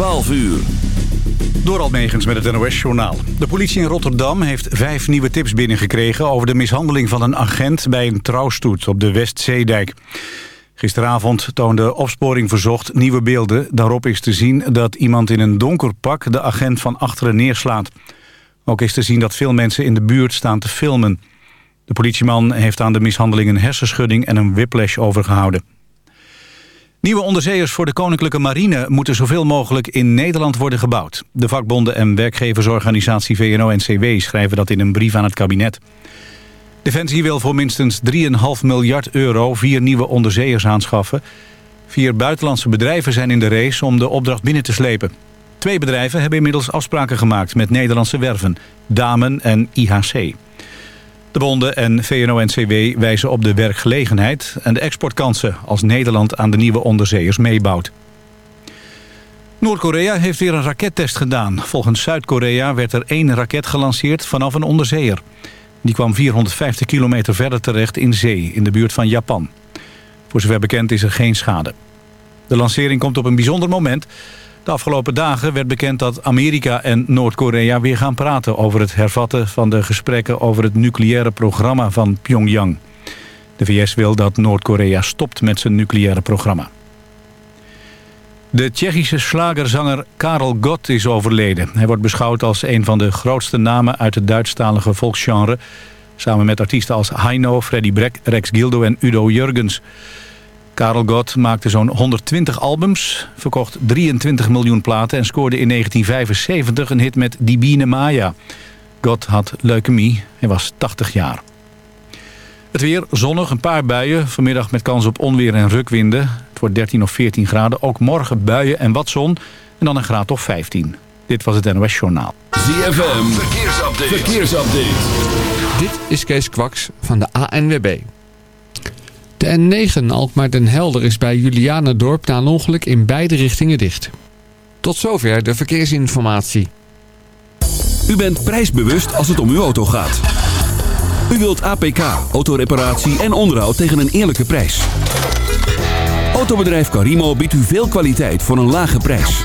12 uur. Door Almegens met het NOS-journaal. De politie in Rotterdam heeft vijf nieuwe tips binnengekregen... over de mishandeling van een agent bij een trouwstoet op de Westzeedijk. Gisteravond toonde Opsporing Verzocht nieuwe beelden. Daarop is te zien dat iemand in een donker pak de agent van achteren neerslaat. Ook is te zien dat veel mensen in de buurt staan te filmen. De politieman heeft aan de mishandeling een hersenschudding en een whiplash overgehouden. Nieuwe onderzeeërs voor de Koninklijke Marine moeten zoveel mogelijk in Nederland worden gebouwd. De vakbonden en werkgeversorganisatie VNO-NCW schrijven dat in een brief aan het kabinet. Defensie wil voor minstens 3,5 miljard euro vier nieuwe onderzeeërs aanschaffen. Vier buitenlandse bedrijven zijn in de race om de opdracht binnen te slepen. Twee bedrijven hebben inmiddels afspraken gemaakt met Nederlandse werven, Damen en IHC. De bonden en VNO-NCW wijzen op de werkgelegenheid en de exportkansen als Nederland aan de nieuwe onderzeeërs meebouwt. Noord-Korea heeft weer een rakettest gedaan. Volgens Zuid-Korea werd er één raket gelanceerd vanaf een onderzeeër. Die kwam 450 kilometer verder terecht in zee, in de buurt van Japan. Voor zover bekend is er geen schade. De lancering komt op een bijzonder moment. De afgelopen dagen werd bekend dat Amerika en Noord-Korea weer gaan praten... over het hervatten van de gesprekken over het nucleaire programma van Pyongyang. De VS wil dat Noord-Korea stopt met zijn nucleaire programma. De Tsjechische slagerzanger Karel Gott is overleden. Hij wordt beschouwd als een van de grootste namen uit het Duitsstalige volksgenre... samen met artiesten als Heino, Freddy Breck, Rex Gildo en Udo Jurgens. Karel Gott maakte zo'n 120 albums, verkocht 23 miljoen platen... en scoorde in 1975 een hit met Dibine Maya. Gott had leukemie, hij was 80 jaar. Het weer zonnig, een paar buien. Vanmiddag met kans op onweer en rukwinden. Het wordt 13 of 14 graden. Ook morgen buien en wat zon. En dan een graad of 15. Dit was het NOS Journaal. ZFM, verkeersupdate. verkeersupdate. Dit is Kees Kwaks van de ANWB. De N9 Alkmaar den Helder is bij Julianendorp na een ongeluk in beide richtingen dicht. Tot zover de verkeersinformatie. U bent prijsbewust als het om uw auto gaat. U wilt APK, autoreparatie en onderhoud tegen een eerlijke prijs. Autobedrijf Carimo biedt u veel kwaliteit voor een lage prijs.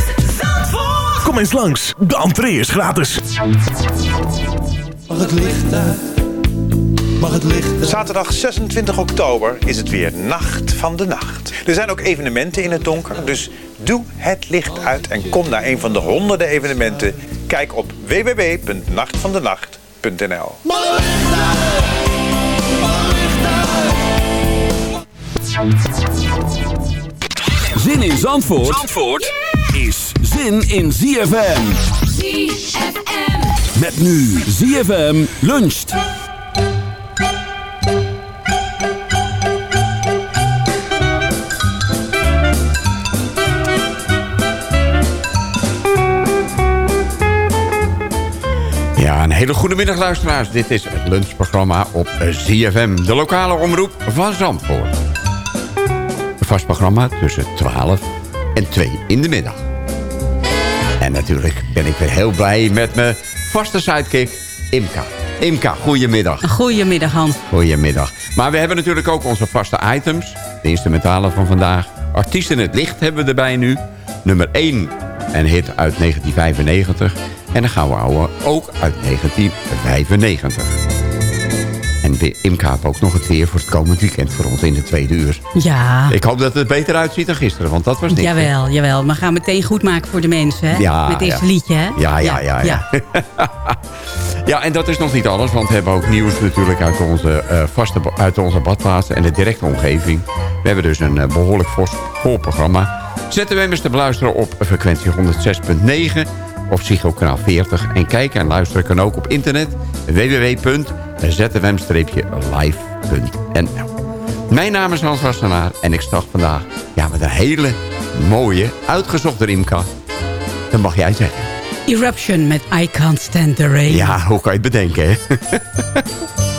Kom eens langs, de entree is gratis. Mag het licht uit? Mag het licht uit? Zaterdag 26 oktober is het weer Nacht van de Nacht. Er zijn ook evenementen in het donker, dus doe het licht uit en kom naar een van de honderden evenementen. Kijk op www.nachtvandenacht.nl? Zin in Zandvoort, Zandvoort is zin in ZFM. ZFM. Met nu ZFM luncht. Ja, een hele goede middag luisteraars. Dit is het lunchprogramma op ZFM, de lokale omroep van Zandvoort. Een vast programma tussen 12 en 2 in de middag. En natuurlijk ben ik weer heel blij met mijn vaste sidekick, Imka. Imka, goedemiddag. Goedemiddag, Hans. Goedemiddag. Maar we hebben natuurlijk ook onze vaste items. De instrumentale van vandaag. Artiesten in het licht hebben we erbij nu. Nummer 1, een hit uit 1995. En een gouden ouwe ook uit 1995. En weer Imka heeft ook nog het weer voor het komend weekend voor ons in de tweede uur. Ja, Ik hoop dat het beter uitziet dan gisteren, want dat was niks. hè? jawel, jawel. Maar gaan meteen goed maken voor de mensen, hè? Ja, Met deze ja. liedje, hè? Ja, ja, ja, ja. Ja, en dat is nog niet alles, want we hebben ook nieuws natuurlijk uit onze, eh, vaste, uit onze badplaatsen en de directe omgeving. We hebben dus een eh, behoorlijk vol, vol programma. ZWM is te beluisteren op frequentie 106.9 of Psycho kanaal 40. En kijken en luisteren kan ook op internet www.zwm-live.nl Mijn naam is Hans Wassenaar en ik start vandaag ja, met een hele mooie, uitgezochte Imka. Dat mag jij zeggen. Eruption met I Can't Stand the Rain. Ja, hoe kan je het bedenken, hè?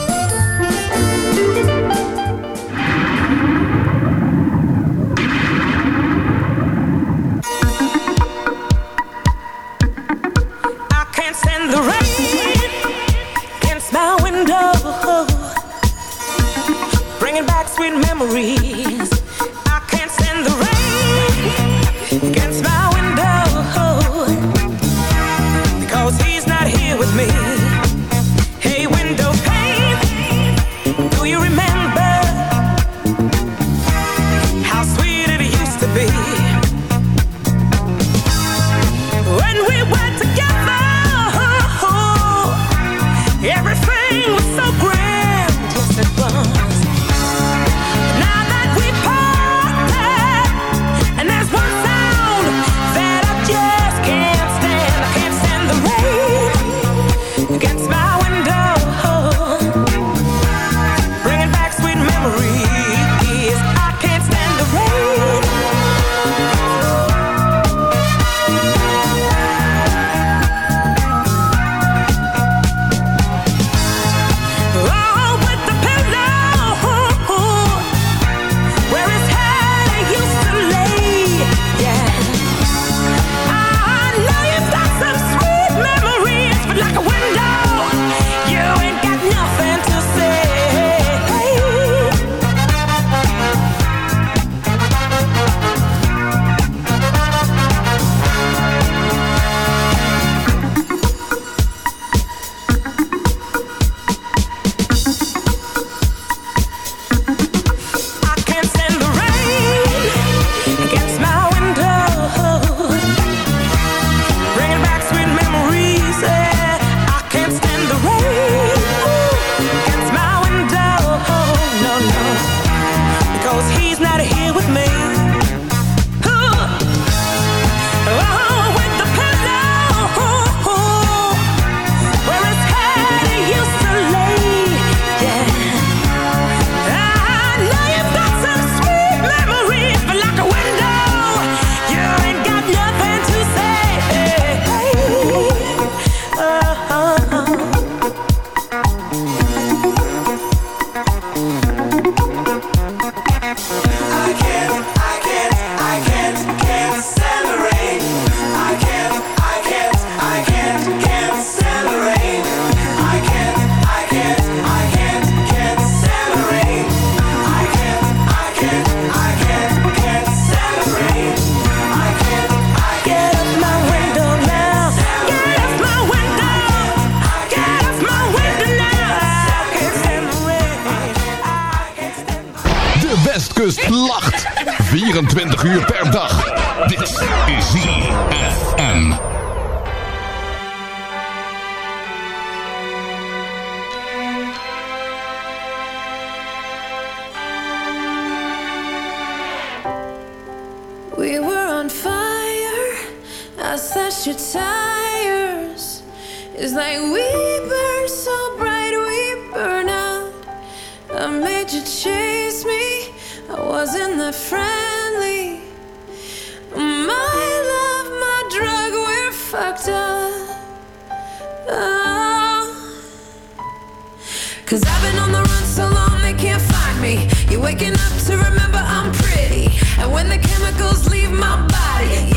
wasn't friendly. My love, my drug, we're fucked up. Oh. Cause I've been on the run so long they can't find me. You're waking up to remember I'm pretty. And when the chemicals leave my body,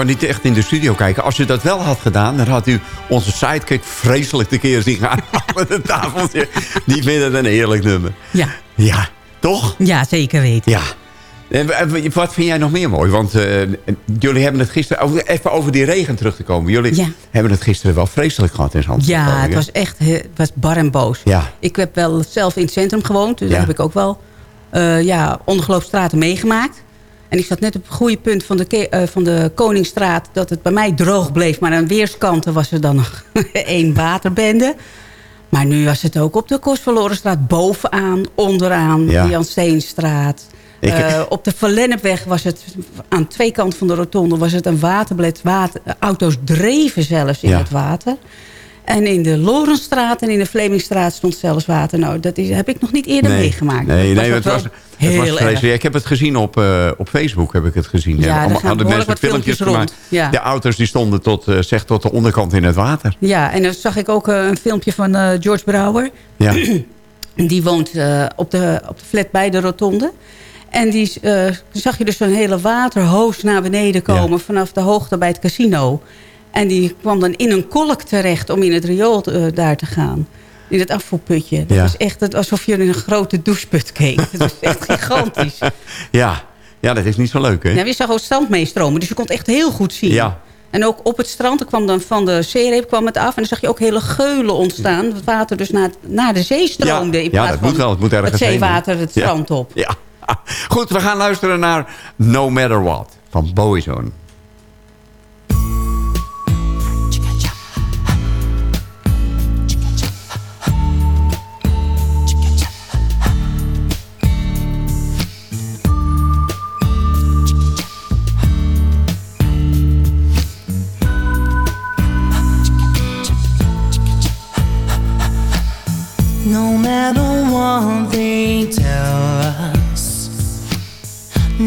kan niet echt in de studio kijken. Als u dat wel had gedaan, dan had u onze sidekick vreselijk de keer zien gaan. met een tafeltje. Die vinden het een heerlijk nummer. Ja. Ja, toch? ja, zeker weten. Ja. En wat vind jij nog meer mooi? Want eh, jullie hebben het gisteren... Even over die regen terug te komen. Jullie Ja. hebben het gisteren wel vreselijk gehad in Zandvoort. Ja, het was echt he- het was bar en boos. Ja. Ik heb wel zelf in het centrum gewoond. Dus Ja. heb ik ook wel eh ja, ondergeloopstraten meegemaakt. En ik zat net op het goede punt van de, eh, van de Koningsstraat... dat het bij mij droog bleef. Maar aan weerskanten was er dan nog één waterbende. Maar nu was het ook op de Kostverlorenstraat bovenaan, onderaan, Ja. de Jan Steenstraat. Ik- Eh, op de Verlennepweg was het aan twee kanten van de rotonde was het een waterblad. Water, auto's dreven zelfs in Ja. het water. En in de Lorenstraat en in de Vlemingstraat stond zelfs water. Nou, dat is, heb ik nog niet eerder meegemaakt. Nee, Dat nee, het was, het was heel vreselijk. erg. Ik heb het gezien op, eh, op Facebook. Heb ik het gezien. Ja, gaan hadden mensen filmpjes gemaakt. rond. Ja. De auto's die stonden tot, eh, zeg, tot de onderkant in het water. Ja, en dan zag ik ook eh, een filmpje van George Brouwer. Ja, Die woont op, de, op de flat bij de rotonde. En die zag je dus zo'n hele waterhoos naar beneden komen... Ja. vanaf de hoogte bij het casino. En die kwam dan in een kolk terecht om in het riool eh, daar te gaan. In het afvoerputje. Dat Ja. was echt het- alsof je in een grote doucheput keek. Dat was echt gigantisch. ja. ja, dat is niet zo leuk, hè? Ja, je zag ook het strand meestromen, dus je kon het echt heel goed zien. Ja. En ook op het strand, er kwam dan van de zeereep kwam het af... en dan zag je ook hele geulen ontstaan. Het water dus naar, naar de zee stroomde... Ja, in ja, dat van moet wel. Het moet ergens het zeewater het Ja. strand op. Ja. Goed, we gaan luisteren naar No Matter What van Boyzone.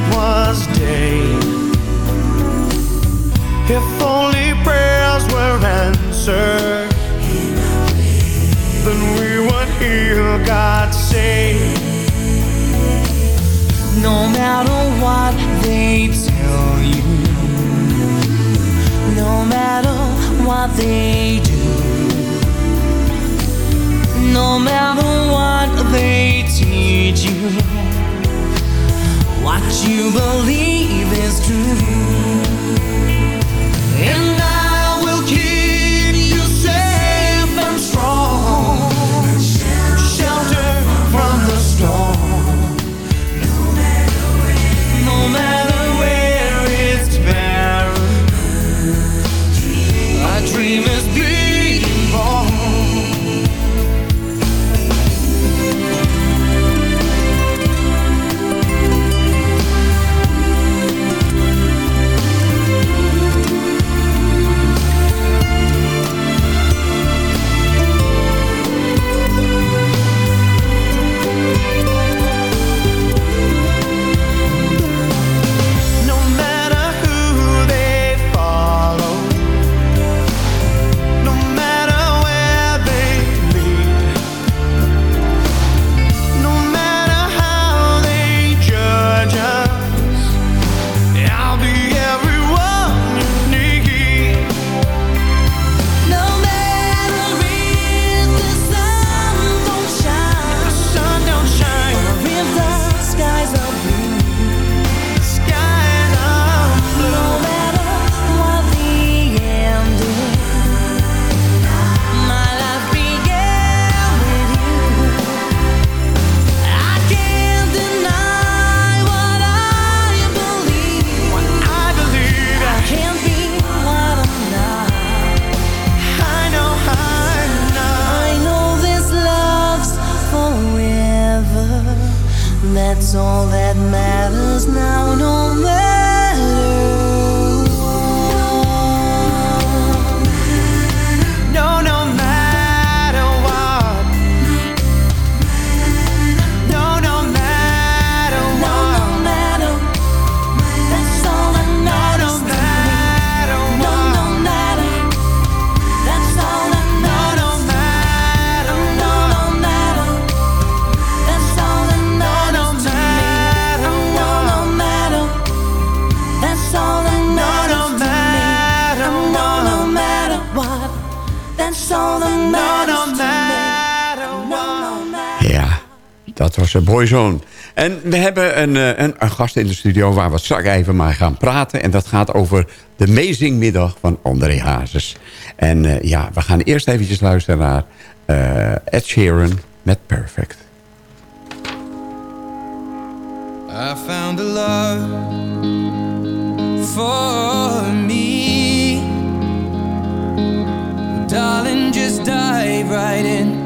night was day. If only prayers were answered, then we would hear God say, No matter what they tell you, no matter what they do, no matter what they teach you. What you believe is true. dat was Boyzone. En we hebben een, eh, een, een, gast in de studio waar we straks even maar gaan praten. En dat gaat over de Amazing Middag van André Hazes. En eh, ja, we gaan eerst eventjes luisteren naar uh, Ed Sheeran met Perfect. I found a love for me Darling, just dive right in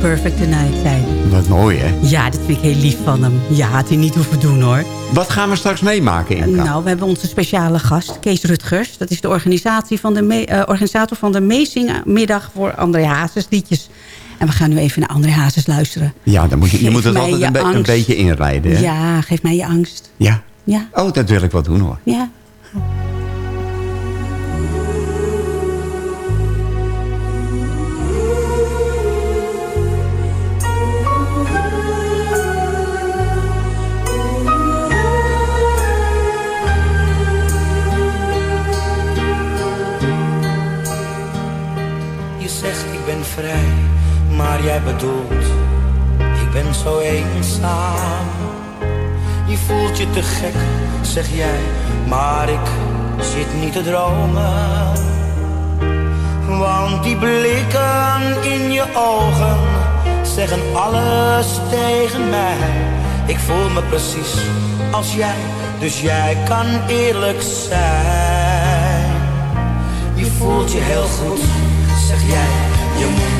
perfect tonight, zei hij. Wat mooi, hè? Ja, dat vind ik heel lief van hem. Ja, had hij niet hoeven doen, hoor. Wat gaan we straks meemaken, Inka? Nou, we hebben onze speciale gast, Kees Rutgers. Dat is de organisatie van de me- eh, organisator van de Meezingmiddag voor André Hazes liedjes. En we gaan nu even naar André Hazes luisteren. Ja, dan moet je, je moet het altijd een, be- een beetje inrijden, hè? Ja, geef mij je angst. Ja? Ja. Oh, dat wil ik wel doen, hoor. Ja. Jij bedoelt ik ben zo eenzaam. Je voelt je te gek, zeg jij, maar ik zit niet te dromen. Want die blikken in je ogen zeggen alles tegen mij. Ik voel me precies als jij, dus jij kan eerlijk zijn. Je voelt je heel goed, zeg jij, je moet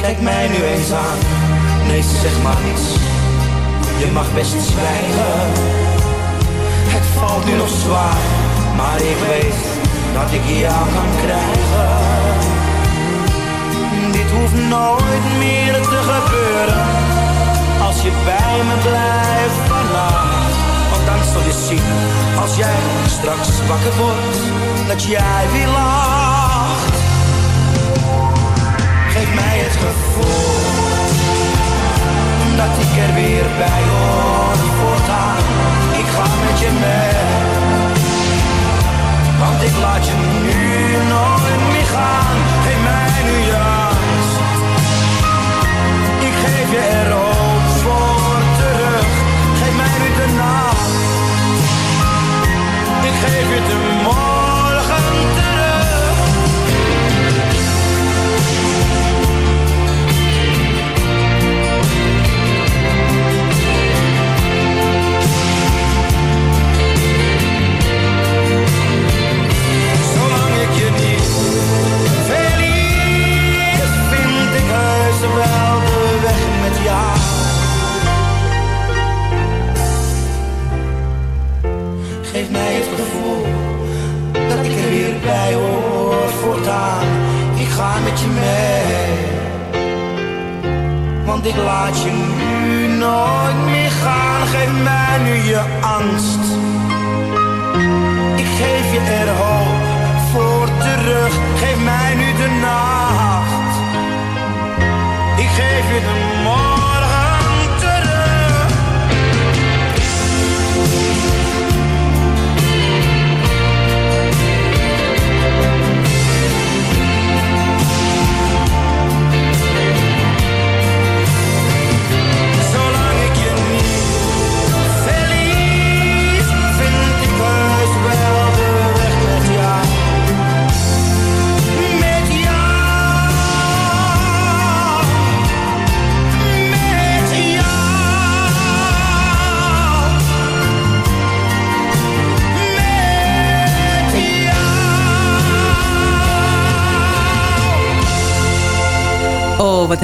Kijk mij nu eens aan, nee zeg maar niets. Je mag best zwijgen. Het valt nu nog zwaar, maar ik weet dat ik jou kan krijgen. Dit hoeft nooit meer te gebeuren, als je bij me blijft vannacht. Want dan je zien, als jij straks wakker wordt, dat jij weer lacht. Geef mij het gevoel dat ik er weer bij hoor voortaan. Ik ga met je mee, want ik laat je nu nooit meer gaan. Geef mij nu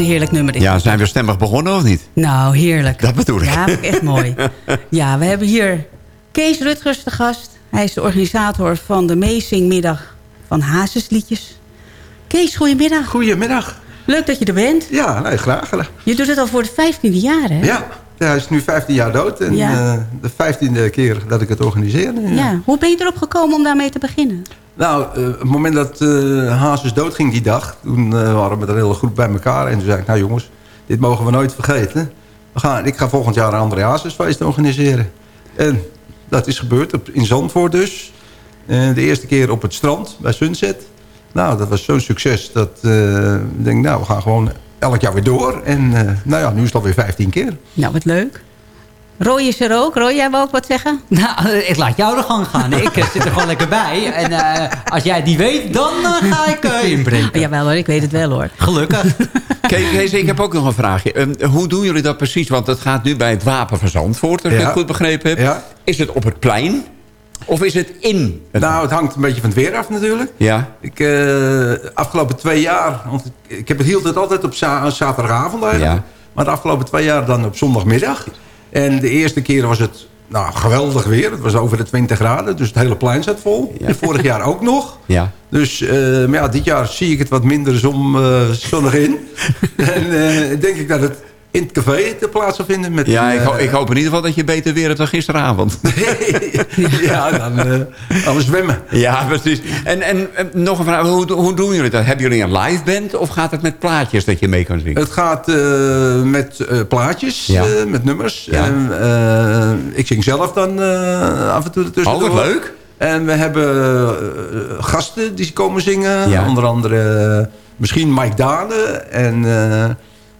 heerlijk nummer dit. Ja, zijn we stemmig begonnen of niet? Nou, heerlijk. Dat bedoel ik. Ja, echt mooi. Ja, we hebben hier Kees Rutgers de gast. Hij is de organisator van de Meezingmiddag van Hazesliedjes. Kees, goedemiddag. Goedemiddag. Leuk dat je er bent. Ja, nee, graag. Je doet het al voor het vijftiende jaar, hè? Ja, hij is nu 15 jaar dood. En Ja. eh, de 15e keer dat ik het organiseer. Ja. Hoe ben je erop gekomen om daarmee te beginnen? Nou, eh, op het moment dat eh Hazes doodging die dag... toen eh, waren we met een hele groep bij elkaar. En toen zei ik, nou jongens, dit mogen we nooit vergeten. We gaan, ik ga volgend jaar een André Hazesfeest organiseren. En dat is gebeurd op, in Zandvoort dus. Eh, de eerste keer op het strand bij Sunset. Nou, dat was zo'n succes dat eh, ik denk, nou, we gaan gewoon elk jaar weer door. En eh, nou ja, nu is het alweer 15 keer. Nou, wat leuk. Roy is er ook. Roy, jij wou ook wat zeggen? Nou, eh, ik laat jou de gang gaan. Ik eh, zit er gewoon lekker bij. En eh, als jij die weet, dan ga ik eh, inbreken. Jawel hoor, ik weet het wel hoor. Gelukkig. Kees, ik heb ook nog een vraagje. Ehm, hoe doen jullie dat precies? Want het gaat nu bij het Wapen van Zandvoort, als ik Ja. het goed begrepen heb. Ja. Is het op het plein? Of is het in het Nou, het hangt een beetje van het weer af natuurlijk. Ja. Ik, eh, afgelopen twee jaar, want ik, ik heb het hield het altijd op za- zaterdagavond eigenlijk. Ja. Maar de afgelopen twee jaar dan op zondagmiddag. En de eerste keer was het nou, geweldig weer. Het was over de 20 graden, dus het hele plein zat vol. En vorig jaar ook nog. Ja. Dus eh, maar ja, dit jaar zie ik het wat minder zon, eh, zonnig in. en eh, denk ik dat het in het café te plaats zal vinden. Met, Ja, ik, ho- eh, ik hoop in ieder geval dat je beter weer hebt dan gisteravond. ja, dan eh, gaan we zwemmen. Ja, precies. En, en, en nog een vraag. Hoe, hoe doen jullie dat? Hebben jullie een live band of gaat het met plaatjes dat je mee kan zingen? Het gaat eh, met eh, plaatjes, Ja. eh, met nummers. Ja. En, eh, ik zing zelf dan eh, af en toe ertussen. Oh, wat leuk. En we hebben eh, gasten die komen zingen. Ja. Onder andere eh, misschien Mike Dane en eh,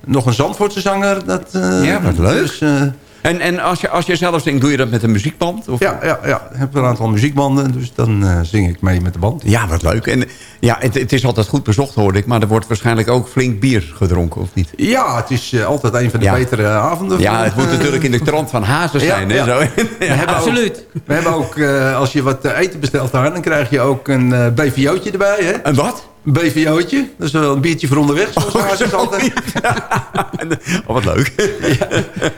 nog een Zandvoortse zanger. Dat, eh, Ja, wat leuk. dus, eh, En, en als, je, als je zelf zingt, doe je dat met een muziekband? Of? ja, ja, ja, ik heb een aantal muziekbanden, dus dan eh, zing ik mee met de band. Ja, wat leuk. En ja, het, het is altijd goed bezocht, hoorde ik. Maar er wordt waarschijnlijk ook flink bier gedronken, of niet? Ja, het is eh, altijd een van de Ja. betere avonden. Ja, het moet natuurlijk in de trant van Hazen Ja, zijn. hè, ja. Zo. We hebben Absoluut. Ook, we hebben ook, eh, als je wat eten bestelt daar, dan krijg je ook een eh BVO'tje erbij. Hè? Een wat? Een BVO'tje. Dat is wel een biertje voor onderweg, zoals oh, het altijd. Oh, wat leuk.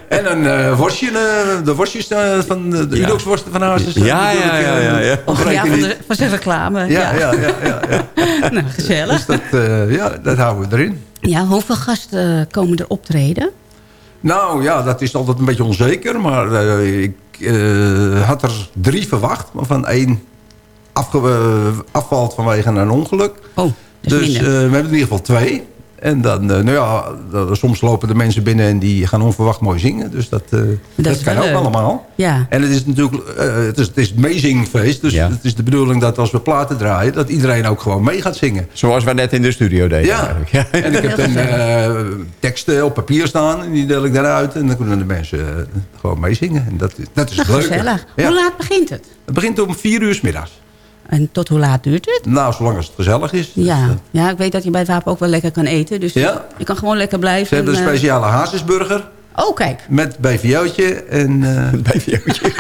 En een eh, worstje, eh, de worstjes eh, van de, de Ja. Udox-worsten van Hazes. Ja, ja, ja, ja, ja. Och, ja, van, de, van zijn reclame. Ja, ja, ja. ja, ja. nou, gezellig. Dus dat, eh, ja, dat houden we erin. Ja, hoeveel gasten eh, komen er optreden? Nou ja, dat is altijd een beetje onzeker. Maar eh, ik eh, had er drie verwacht. Maar van één afvalt vanwege een ongeluk. Oh, dat Dus eh, we hebben in ieder geval twee. En dan, eh, nou ja, soms lopen de mensen binnen en die gaan onverwacht mooi zingen. Dus dat, eh, dat, kan ook leuk. allemaal. Ja. En het is natuurlijk, eh, het is, het is het meezingfeest. Dus Ja. het is de bedoeling dat als we platen draaien, dat iedereen ook gewoon mee gaat zingen. Zoals we net in de studio deden. Ja, en ik heb dan eh, teksten op papier staan en die deel ik daaruit. En dan kunnen de mensen eh, gewoon meezingen. En dat, is- dat is Nou, het leuke. gezellig. Ja. Hoe laat begint het? Het begint om vier uur 's middags. En tot hoe laat duurt het? Nou, zolang als het gezellig is. Dus, Ja. eh, ja, ik weet dat je bij het wapen ook wel lekker kan eten. Dus Ja. je kan gewoon lekker blijven. ze hebben een en, eh, speciale hazesburger Oh, kijk. met BVO'tje. En, eh, BVO'tje.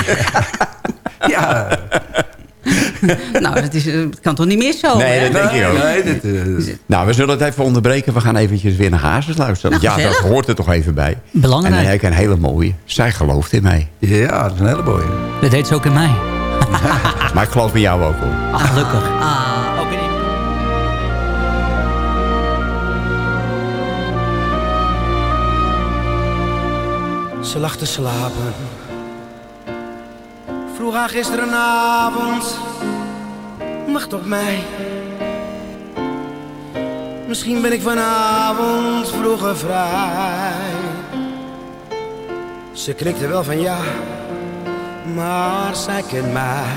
ja, nou, dat, is, het kan toch niet meer zo, Nee, hè? dat denk ik ook. nee, dit, Nou, we zullen het even onderbreken. We gaan eventjes weer naar Hazes luisteren. Nou, ja, dat hoort er toch even bij. Belangrijk. En dan heb ik een hele mooie. Zij gelooft in mij. ja, dat is een hele mooie. Dat deed ze ook in mij. Maar ik geloof in jou ook hoor. Ach, gelukkig. Ook in Ze lag te slapen. Vroeg haar gisterenavond. Wacht op mij. Misschien ben ik vanavond vroeger vrij. Ze knikte wel van ja, maar zij kent mij.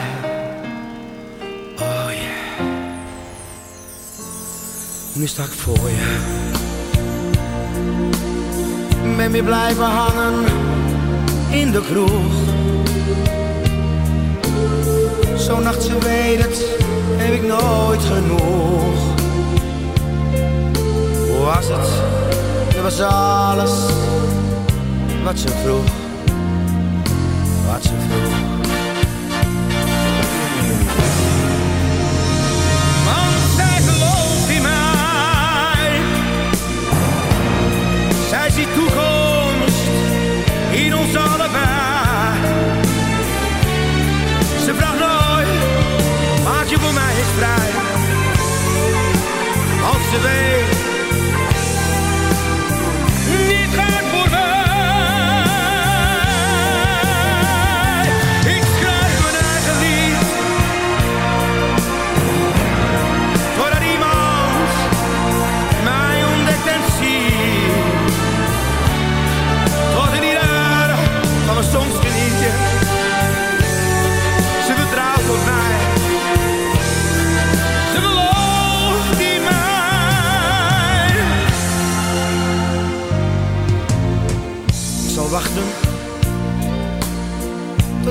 Oh ja. Nu sta ik voor je. Ben weer blijven hangen in de kroeg. Zo'n nacht, ze weet het, heb ik nooit genoeg. Hoe was het? Dat was alles wat ze vroeg. Als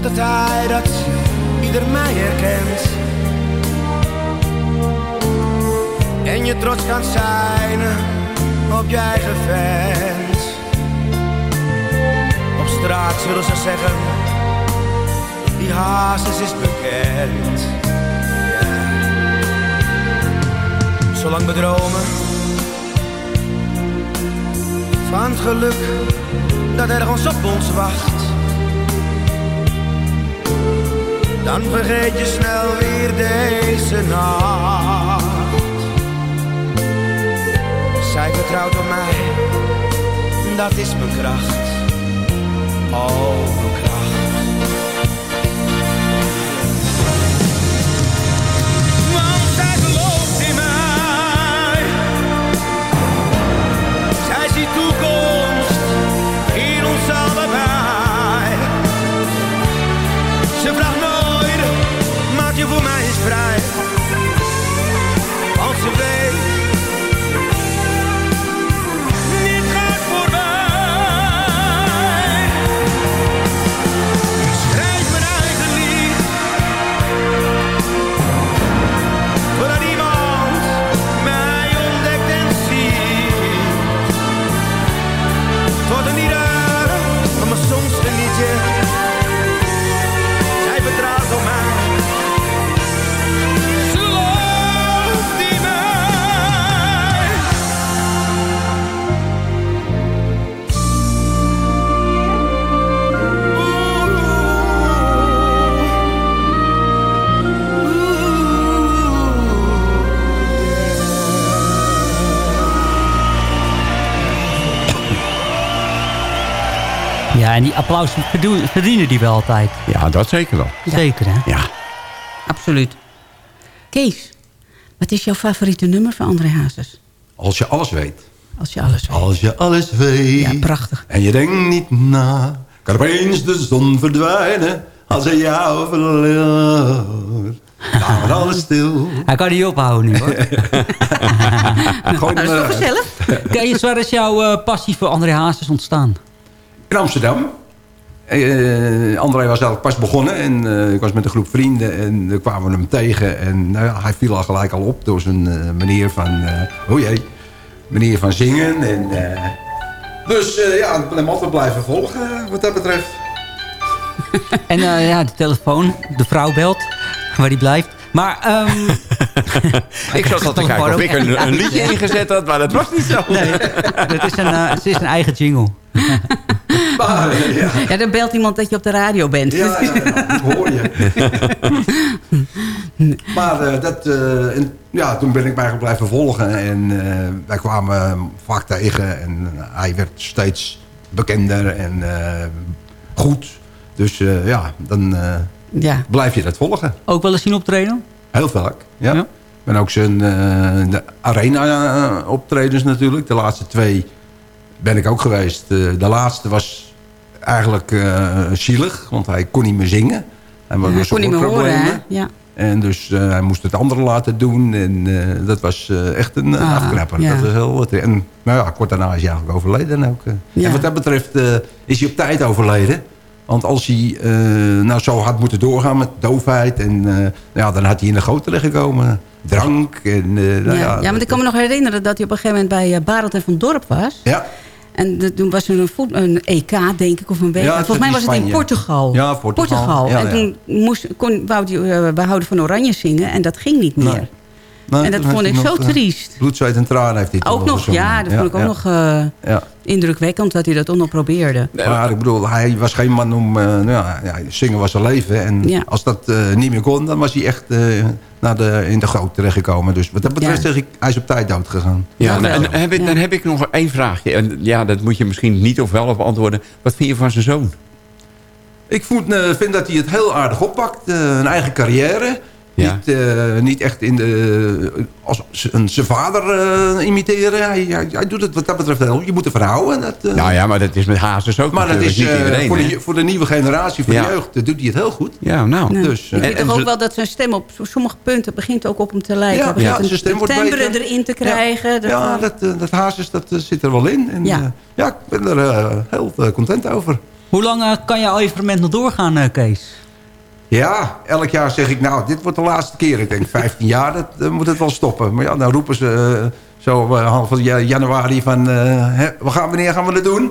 Totdat hij dat ieder mij herkent. En je trots kan zijn op je eigen vent. Op straat zullen ze zeggen Die hazes is bekend. Zolang we dromen Van het geluk dat ergens op ons wacht Dan vergeet je snel weer deze nacht. Zij vertrouwt op mij Dat is mijn kracht. Oh, mijn kracht voor Ja, en die applaus verdienen die wel altijd. Ja, dat zeker wel. Zeker, hè? Ja. Absoluut. Kees, wat is jouw favoriete nummer van André Hazes? Als je alles weet. Als je alles weet. Als je alles weet. Ja, prachtig. En je denkt niet na. Kan opeens de zon verdwijnen. Als hij jou verloor. Wordt alles stil. Hij kan niet ophouden nu, hoor. Gewoon, Nou, dat is toch eh, gezellig? Kees, waar is jouw eh, passie voor André Hazes ontstaan? In Amsterdam. Eh, André was eigenlijk pas begonnen. En eh, ik was met een groep vrienden. En we kwamen hem tegen. En nou ja, hij viel al gelijk al op door zijn eh, manier van... eh oh jee, manier van zingen. En, eh, dus ja, ik ben hem altijd blijven volgen wat dat betreft. En eh, ja, de telefoon, de vrouw belt, waar die blijft. Maar, ehm Ik zat al te kijken of ik een, een liedje ingezet had, maar dat was niet zo. Nee, het is een, eh, het is een eigen jingle. Ja. Ja, dan belt iemand dat je op de radio bent. Ja, ja, ja, dat hoor je. maar eh, dat, eh, en, ja, toen ben ik mij blijven volgen. En eh, wij kwamen vaak tegen. En hij werd steeds bekender en eh, goed. Dus eh, ja, dan eh, Ja. blijf je dat volgen. Ook wel eens zien optreden? Heel vaak, ja. Ik ben ook zijn eh, de arena optredens natuurlijk. De laatste twee ben ik ook geweest. De laatste was eigenlijk eh, zielig, want hij kon niet meer zingen. Hij Ja, dus kon niet meer horen. Ja. En dus eh, hij moest het anderen laten doen. En eh, dat was echt een uh, Ah, afknapper. ja. Dat was heel, wat- en nou ja, kort daarna is hij eigenlijk overleden ook. Ja. En wat dat betreft is hij op tijd overleden. Want als hij nou zo had moeten doorgaan met doofheid... En, eh, ja, dan had hij in de goot terechtgekomen. Drank en... eh, nou ja, ja, ja, want ik kan me nog herinneren dat hij op een gegeven moment bij uh, Barend en van Dorp was. Ja. En de- toen was er een, voet, een EK, denk ik, of een WK. Ja, Volgens mij was het in. Portugal. Ja, Portugal. Ja, en toen moest, kon, wou hij uh, We houden van Oranje zingen en dat ging niet meer. Nee. En dat vond ik zo nog, eh, triest. Bloed, zweet en tranen heeft hij Ook nog, ja, dat vond ik ook ja. nog uh, Ja. indrukwekkend dat hij dat ook nog probeerde. Maar ik bedoel, hij was geen man om... eh, nou ja, ja, zingen was zijn leven. En Ja. als dat eh, niet meer kon, dan was hij echt eh, naar de, in de goot terechtgekomen. Dus wat dat betreft Ja. zeg ik, hij is op tijd dood gegaan. Ja, en, heb ik, dan heb ik nog één vraagje. En ja, dat moet je misschien niet of wel op antwoorden. Wat vind je van zijn zoon? Ik vind, eh, vind dat hij het heel aardig oppakt. eh, een eigen carrière. Ja. Niet, eh, niet echt in de, als een zijn vader eh, imiteren. Hij, hij, hij doet het wat dat betreft heel. Je moet ervan houden. Dat, eh, Nou ja, maar dat is met Hazes ook maar dat is niet iedereen. voor, de, voor de nieuwe generatie, voor Ja. de jeugd, doet hij het heel goed. Ja, nou. Nee. Dus, ik vind toch ook wel dat zijn stem op sommige punten begint ook op hem te lijken. Ja, ja, een- zijn stem een wordt timbre beter. erin te krijgen. Dat- ja, dat, dat hazes, dat zit er wel in. En, Ja. ja. ja, ik ben er heel content over. Hoe lang kan jouw evenement nog doorgaan, eh, Kees? Ja, elk jaar zeg ik, nou, dit wordt de laatste keer. Ik denk, 15 jaar, dat, dan moet het wel stoppen. Maar ja, dan roepen ze eh, zo eh, half januari van... eh, hè, we gaan, wanneer gaan we het doen?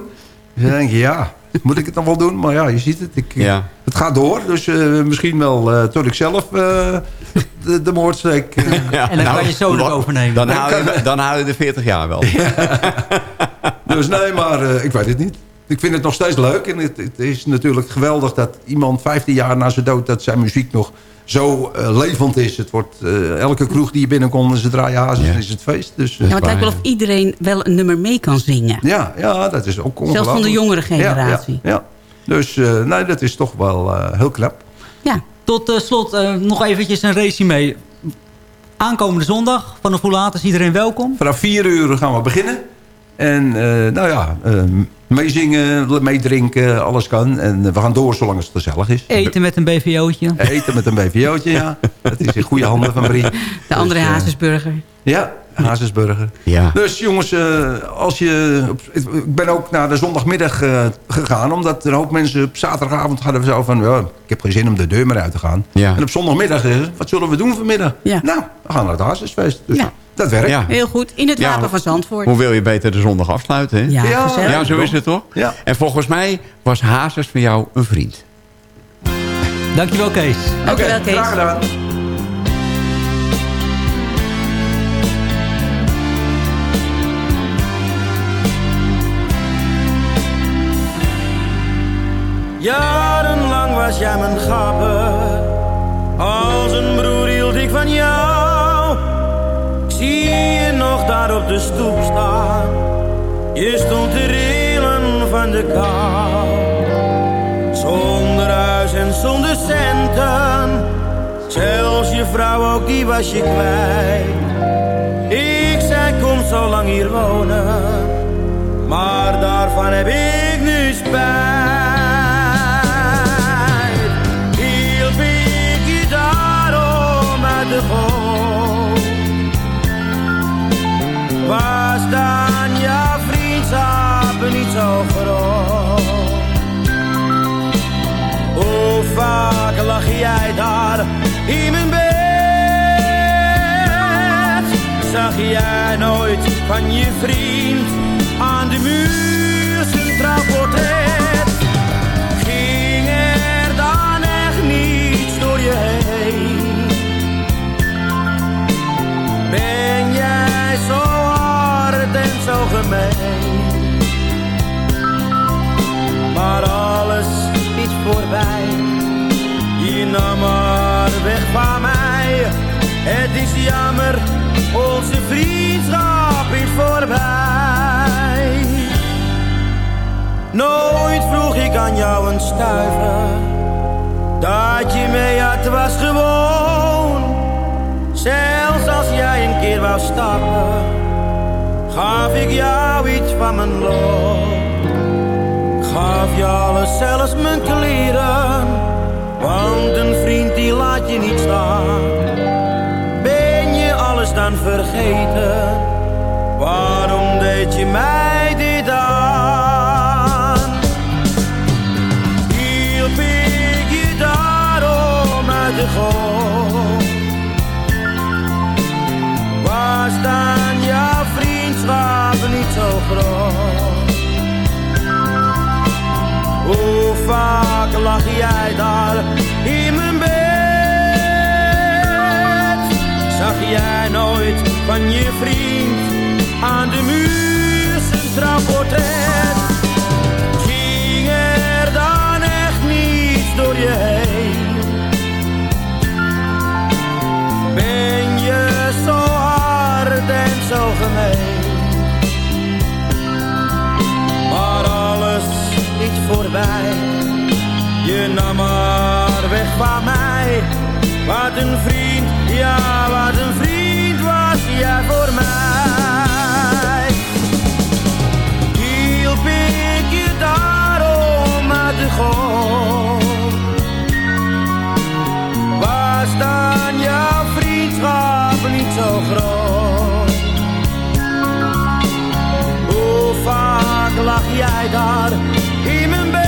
Dus dan denk je, ja, moet ik het dan wel doen? Maar ja, je ziet het. Ik, Ja. Het gaat door, dus eh, misschien wel eh, tot ik zelf eh, de, de moord steek. Ja, En dan nou, kan je zoon ook wat- overnemen. Dan hou, je, dan hou je de 40 jaar wel. Dus nee, maar eh, ik weet het niet. Ik vind het nog steeds leuk. En het, het is natuurlijk geweldig dat iemand 15 jaar na zijn dood... dat zijn muziek nog zo eh, levend is. Het wordt, eh, elke kroeg die je binnenkomt en ze draaien hazes, Ja. is het feest. Dus, eh, Ja, maar het lijkt wel of iedereen wel een nummer mee kan zingen. ja, ja, dat is ook ongelooflijk. Zelfs van de jongere generatie. Ja, ja, ja. Dus eh, nee, dat is toch wel eh, heel knap. Ja. Tot eh, slot eh, nog eventjes een resume. Aankomende zondag, vanaf hoe laat is iedereen welkom? Vanaf 4 uur gaan we beginnen. En eh, nou ja, eh, meezingen, meedrinken, alles kan. En eh, we gaan door zolang het gezellig is. Eten met een BVO'tje. Eten met een BVO'tje, ja. Dat is in goede handen van Brie. De andere Dus, eh, Hazesburger. Ja, Hazesburger. Ja. Dus jongens, eh, als je, op- ik ben ook naar de zondagmiddag eh, gegaan. Omdat een hoop mensen op zaterdagavond hadden zo van... Ja, ik heb geen zin om de deur meer uit te gaan. Ja. En op zondagmiddag, wat zullen we doen vanmiddag? Ja. Nou, we gaan naar het Hazesfeest. Dus Ja. Dat werkt. Ja. Heel goed. In het Ja, wapen van Zandvoort. Hoe wil je beter de zondag afsluiten? Hè? Ja, Ja. gezellig. Ja, zo is het toch? Ja. En volgens mij was Hazes voor jou een vriend. Dankjewel, Kees. Dankjewel, Oké, Kees. graag gedaan. Jarenlang was jij mijn gabber. Op de stoep staan. Je stond te rillen van de kou. Zonder huis en zonder centen. Zelfs je vrouw ook, die was je kwijt. Ik zei, kom zo lang hier wonen. Maar daarvan heb ik nu spijt. Jij daar in mijn bed? Zag jij nooit van je vriend aan de muur zijn trouwportret? Ging er dan echt niets door je heen? Ben jij zo hard en zo gemeen? Maar alles is voorbij. Nam maar weg van mij. Het is jammer, onze vriendschap is voorbij. Nooit vroeg ik aan jou een stuiver. Dat je mee had was gewoon. Zelfs als jij een keer wou stappen, gaf ik jou iets van mijn loon. Gaf je alles, zelfs mijn kleren. Want een vriend die laat je niet staan. Ben je alles dan vergeten? Waarom deed je mij dit aan? Hielp ik je daarom uit de goot? Was dan jouw vriendschap niet zo groot? Hoe vaak lag jij daar van je vriend aan de muur zijn trouwportret? Ging er dan echt niets door je heen? Ben je zo hard en zo gemeen? Maar alles is voorbij. Je nam maar weg van mij. Wat een vriend Ja, wat in mijn bed?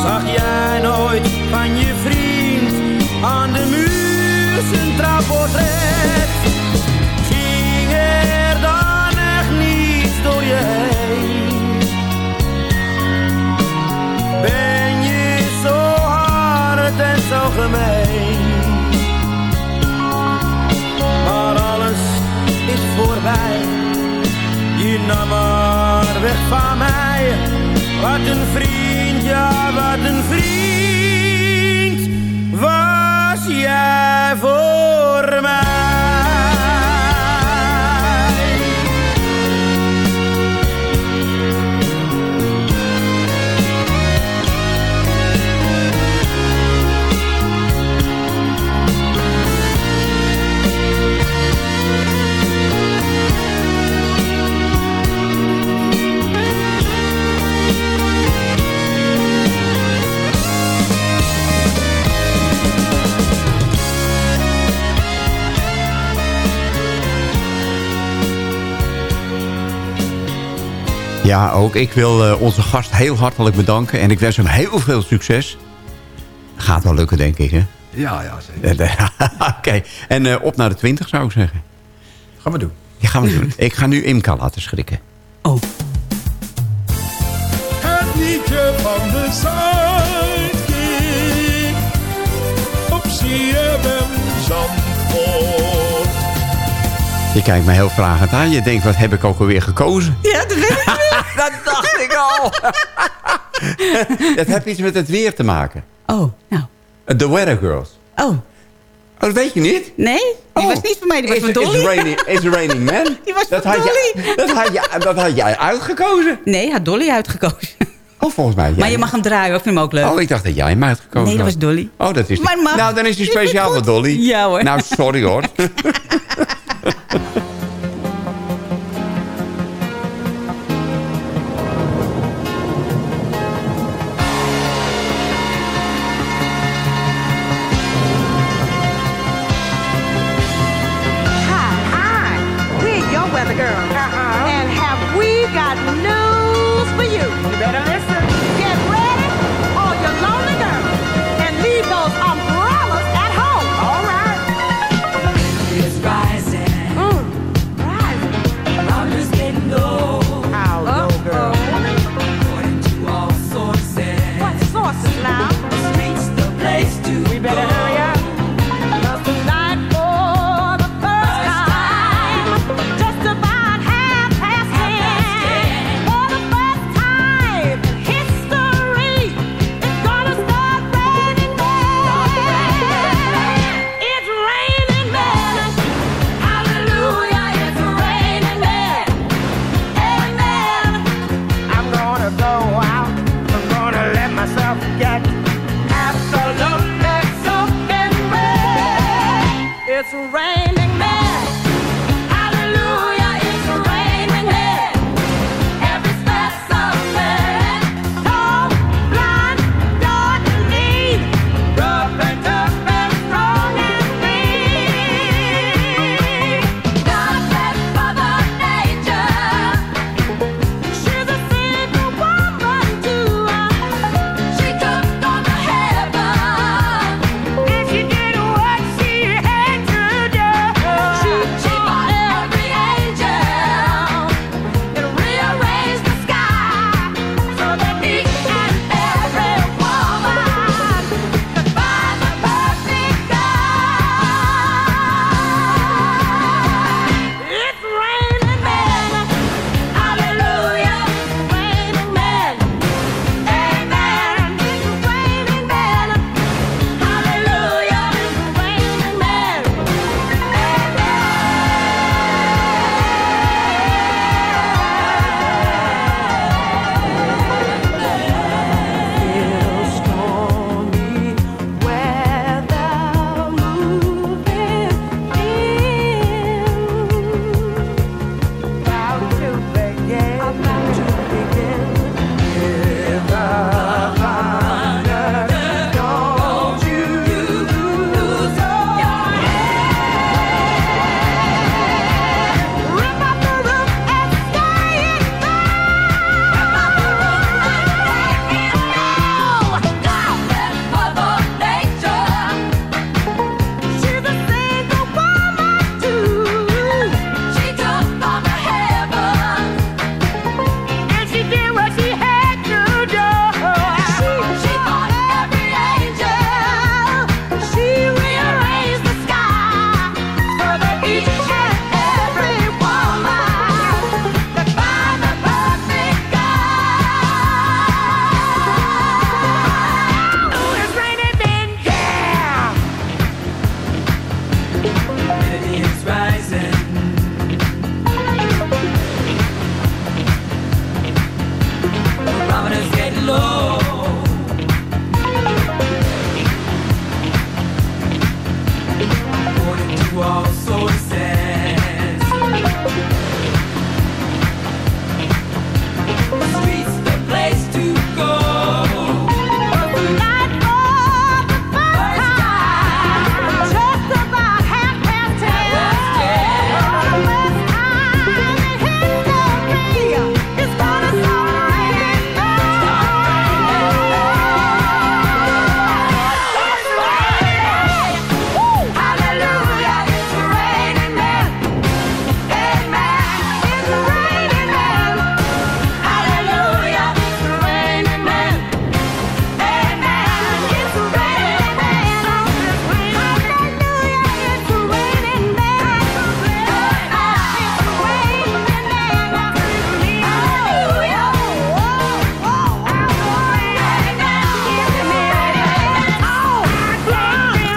Zag jij nooit van je vriend aan de muur zijn trouwportret? Weg van mij. Wat een vriend, ja, wat een vriend. Ja, ook. Ik wil eh, onze gast heel hartelijk bedanken. En ik wens hem heel veel succes. Gaat wel lukken, denk ik, hè? Ja, ja, zeker. Oké. En eh, op naar de 20, zou ik zeggen. Gaan we doen. Ja, gaan we doen. ik ga nu Imka laten schrikken. Het liedje van de Zuidkiek op CFM Zandvoort. Je kijkt me heel vragend aan. Je denkt, wat heb ik ook alweer gekozen? Ja, dat weet ik Dat dacht ik al. dat heeft iets met het weer te maken. Oh, nou. The Weather Girls. Oh. Oh, dat weet je niet? Nee, die was niet van mij, die was Is, van Dolly. is, raining, is Raining Man? Die was dat van had Dolly. Je, dat, had je, dat had jij uitgekozen. Nee, had Dolly uitgekozen. Oh, volgens mij. Maar je mag hem draaien, ik vind hem ook leuk. Oh, ik dacht dat jij hem uitgekozen Nee, dat was Dolly. Oh, dat is... Maar mag. Nou, dan is hij speciaal voor? Dolly. Ja, hoor. Nou, sorry hoor.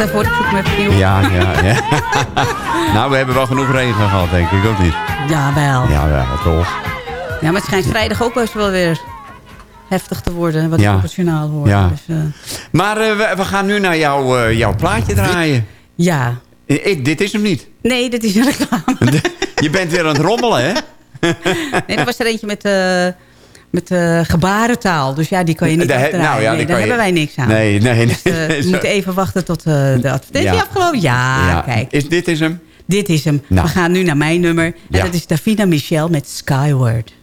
hoor, ik zoek hem even nieuw. Ja, ja, ja. nou, we hebben wel genoeg regen gehad, denk ik, ook niet? Jawel. Ja, wel, toch? Ja, maar het schijnt vrijdag ook best wel weer heftig te worden. Wat Ja. proportionaal wordt. Ja. Dus, eh, Maar eh, we, we gaan nu naar jouw, eh, jouw plaatje draaien. ja. Ik, dit is hem niet. Nee, dit is een reclame. Je bent weer aan het rommelen, hè? Nee, er was er eentje met, met eh, gebarentaal. Dus ja, die kan je niet nou ja, nee, die daar je- hebben wij niks aan. Nee, nee, Dus, eh, nee. we moeten even wachten tot eh, de advertentie Ja. afgelopen. Ja, Ja. kijk. Is, dit is hem? Dit is hem. Nou. We gaan nu naar mijn nummer. En Ja. dat is Davina Michel met Skyward.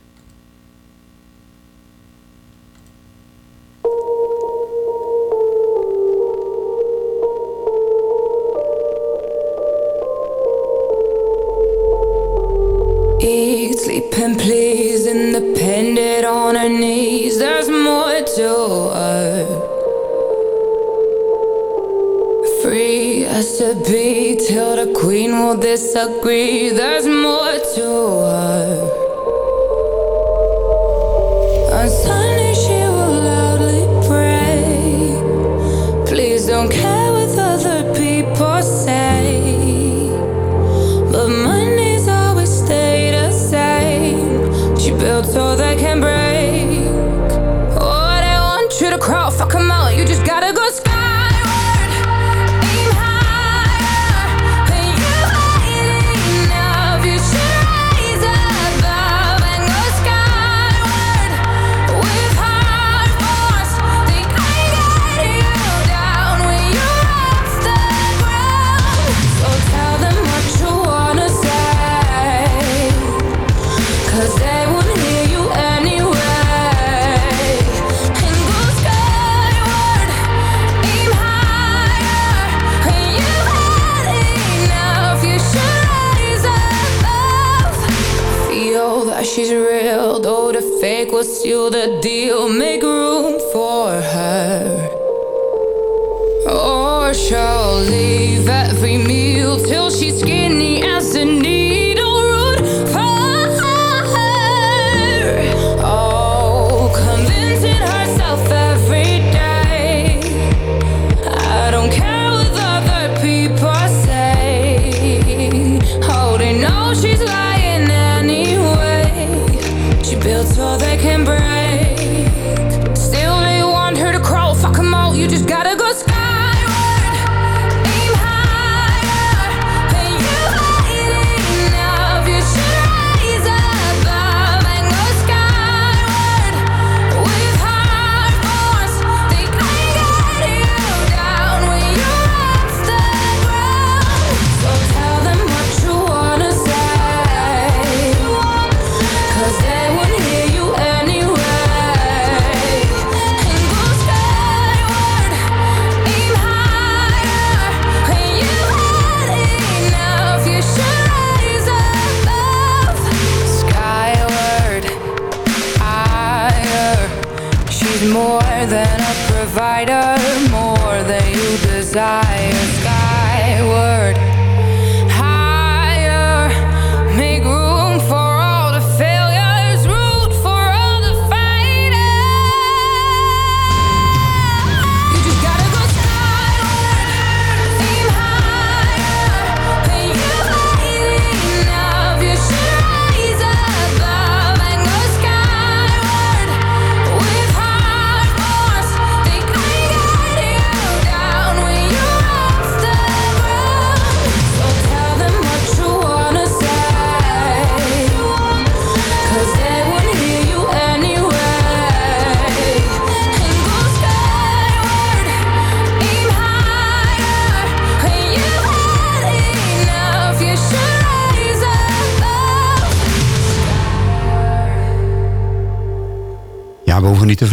Eat, sleep, and please, knees. There's more to her. Free as to be till the queen will disagree. There's more to her. you the deal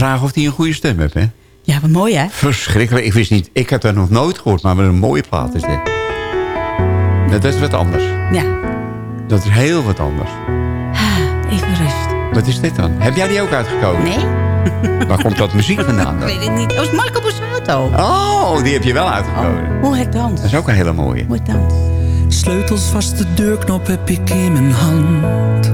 vragen of hij een goede stem heeft, hè? Ja, wat mooi hè? Verschrikkelijk. Ik wist niet... Ik heb dat nog nooit gehoord, maar wat een mooie plaat is dit. Dat is wat anders. Ja, Dat is heel wat anders. even rust. Wat is dit dan? Heb jij die ook uitgekozen? Nee? Waar komt dat muziek vandaan Ik dan? weet het niet. Oh, is Marco Borsato. Oh, die heb je wel uitgekozen. Hoe het dans. Dat is ook een hele mooie. Hoe het dans. Sleutels vast, de deurknop heb ik in mijn hand.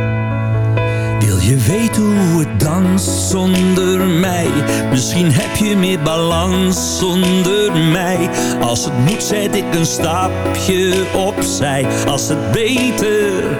Je weten hoe het danst zonder mij? Misschien heb je meer balans zonder mij. Als het moet zet ik een stapje opzij. Als het beter,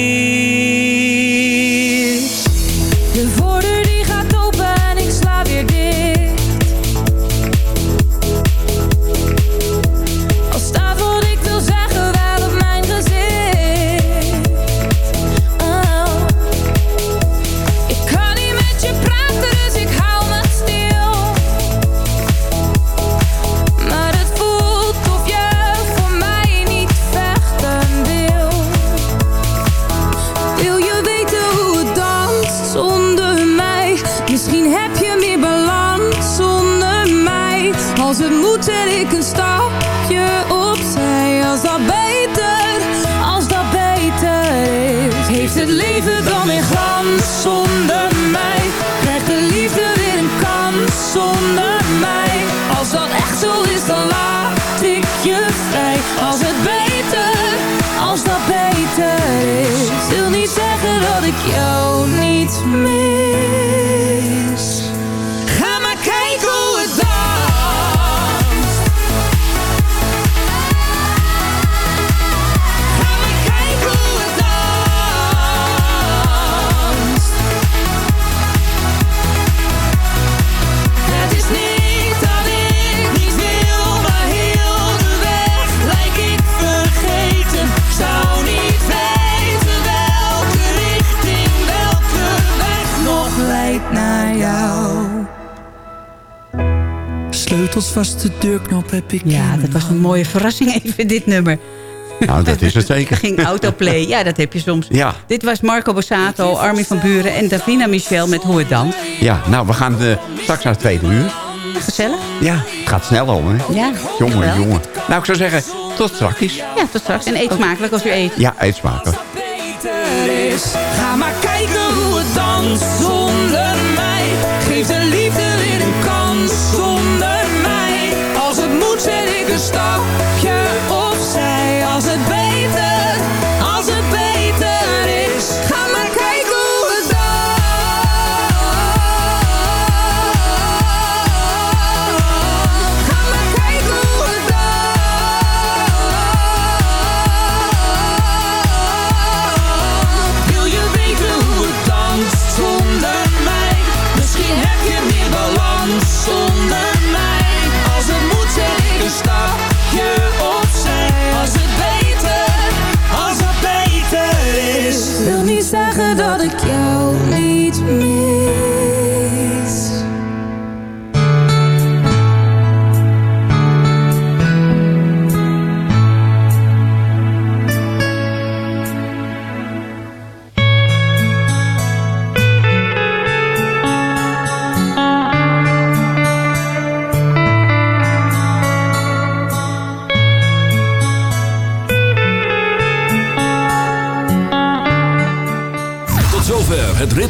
Vast de deurknop heb ik Ja, dat was een mooie verrassing even, dit nummer. Nou, dat is het zeker. Ging autoplay, ja, dat heb je soms. Ja. Dit was Marco Borsato, Armin van Buren en Davina Michel met Hoe het dan. Ja, nou, we gaan eh, straks naar het tweede uur. Gezellig. Ja, het gaat snel om, hè? Ja, Jongen, jongen. Nou, ik zou zeggen, tot straks. Ja, tot straks. En eet smakelijk als u eet. Ja, eet smakelijk. beter is. Ga maar kijken hoe het danst zonder mij. Geef de ik